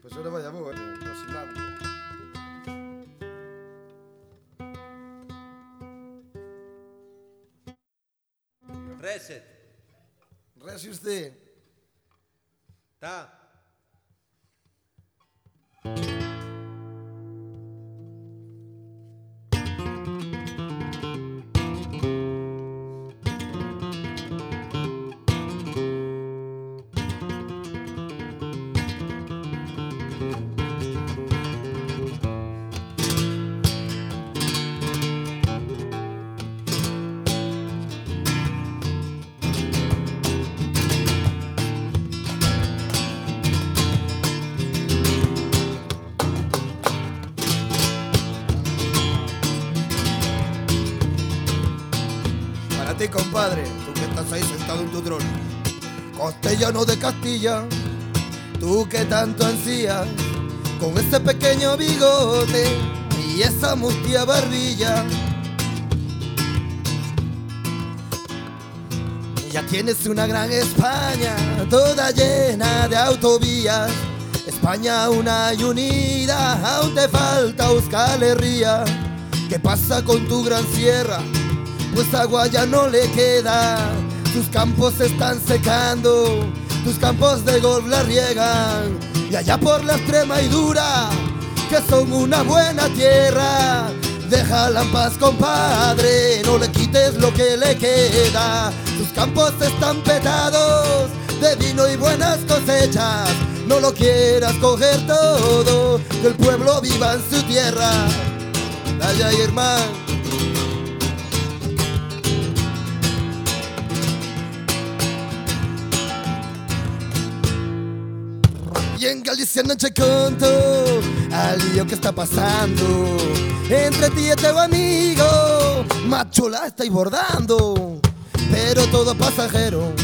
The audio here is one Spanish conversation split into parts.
Pues ora no eh, sin nada. Reset. Reset usted. Ta. Compadre, tú que estás ahí sentado en tu trono. Costellano de Castilla, tú que tanto ansías, con ese pequeño bigote y esa mustia barbilla. Ya tienes una gran España, toda llena de autovías. España una y unida, aún te falta Euskal Herria. ¿Qué pasa con tu gran sierra? Pues agua ya no le queda. Tus campos se están secando, tus campos de golf la riegan. Y allá por la extrema y dura, que son una buena tierra. Déjala en paz, compadre, no le quites lo que le queda. Tus campos están petados de vino y buenas cosechas. No lo quieras coger todo, que el pueblo viva en su tierra. Vaya hermano. Y en Galicia no te conto al lío que está pasando entre ti y tu amigo. Macho la estáis bordando, pero todo pasajero.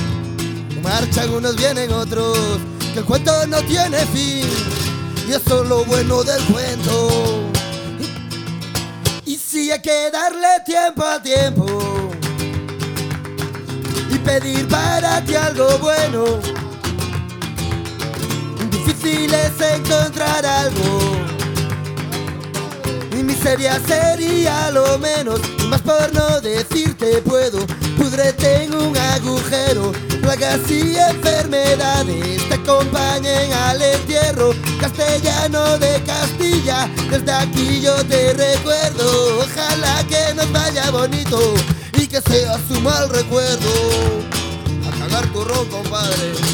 Marchan unos, vienen otros, que el cuento no tiene fin. Y eso es lo bueno del cuento. Y si hay que darle tiempo al tiempo y pedir para ti algo bueno. Difícil es encontrar algo. Mi miseria sería lo menos, más por no decirte puedo. Pudrete en un agujero, plagas y enfermedades te acompañen al entierro. Castellano de Castilla, desde aquí yo te recuerdo. Ojalá que nos vaya bonito y que sea su mal recuerdo. A cagar tu ron, compadre.